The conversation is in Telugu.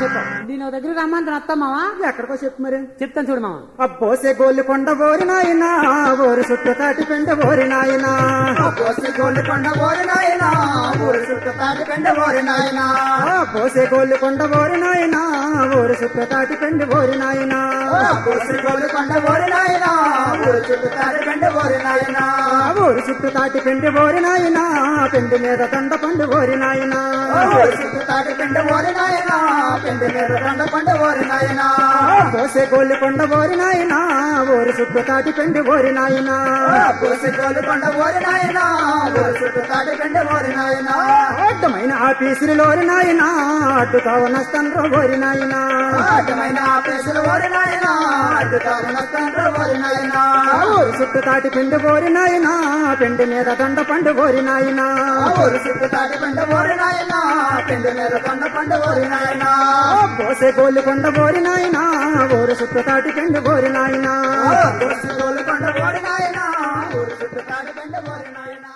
చెప్పు దీని దగ్గర అత్తమ్మావా ఎక్కడికో చెప్పు మరి. చెప్తాను చూడు మామ అబ్బోసే గోల్లి కొండ ఓరి నాయనా ఓరి చుట్టూ తాటి పెండ ఓరి నాయనా. పోసి గోల్డ్ కొండ ఓరి నాయనా ఊరు చుట్టూ తాటి పెండ ఓరి నాయనా. కొండ ఓరి నాయనా ఓరి చుట్టూ తాటి పెండ ఓరి నాయనా. పోసి గోల్డ్ కొండ ఓరి నాయనా ఊరు చుట్టూ తాటి పెండ ఓరి నాయనా. ఊరి చుట్టూ తాటి పెండి ఓరి నాయనా పెండి మీద దండ పండు ఓరి నాయనా. ఊరు చుట్టూ తాటి పెండ ఓరి నాయనా పెండ మీద కొండ ఓరి నాయనా. పోసే గోల్లి కొండ ఓరి నాయనా. ఊరి చుట్టూ తాటి పెండి ఓరి నాయనా. పోసి గోల్డ్ కొండ ఓరి నాయనా. ఓరి సుట్టు తాటి పెండి ఓరి నాయనా. అడ్డమైన ఆఫీసులు ఆఫీసులోరి నాయనా. అడ్డు కావనస్తండ్రో ఓరి నాయనా. అడ్డమైన ఆఫీసులు ఓరి నాయనా. ఊరు తాటి పిండి కోరినాయనా పిండి మీద దండ పండు కోరినాయనా ఊరు పిండి పిండి మీద పండు కోరినాయనా పోసే గోలు కొండ కోరినాయనా ఊరు చుట్టూ తాటి పిండి కొండ ఊరు తాటి పిండి కోరినాయనా